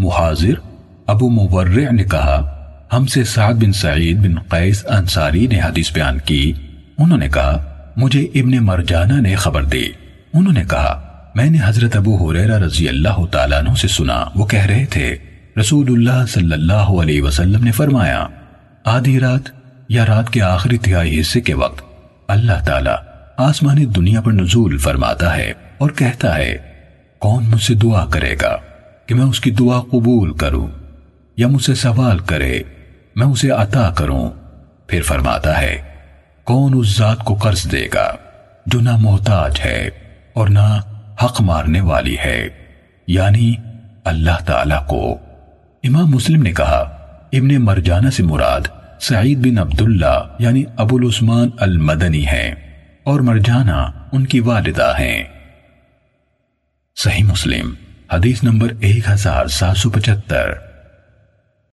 محاضر ابو مورع نے کہا، ہم سے سعد بن سعید بن قیس انصاری نے حدیث بیان کی۔ انہوں نے کہا، مجھے ابن مرجانہ نے خبر دی۔ انہوں نے کہا، میں نے حضرت ابو حریرہ رضی اللہ تعالیٰ عنہ سے سنا۔ وہ کہہ رہے تھے، رسول اللہ صلی اللہ علیہ وسلم نے فرمایا، آدھی رات یا رات کے آخری تہائی حصے کے وقت اللہ تعالیٰ آسمانی دنیا پر نزول فرماتا ہے اور کہتا ہے، کون مجھ سے دعا کرے گا؟ کہ میں اس کی دعا قبول کروں یا مجھ سے سوال کرے، میں اسے عطا کروں۔ پھر فرماتا ہے، کون اس ذات کو قرض دے گا جو نہ محتاج ہے اور نہ حق مارنے والی ہے؟ یعنی اللہ تعالی کو۔ امام مسلم نے کہا، ابن مرجانہ سے مراد سعید بن عبداللہ یعنی ابو العثمان المدنی ہیں اور مرجانہ ان کی والدہ ہیں۔ صحیح مسلم۔ حدیث نمبر ایک ہزار سات سو پچہتر۔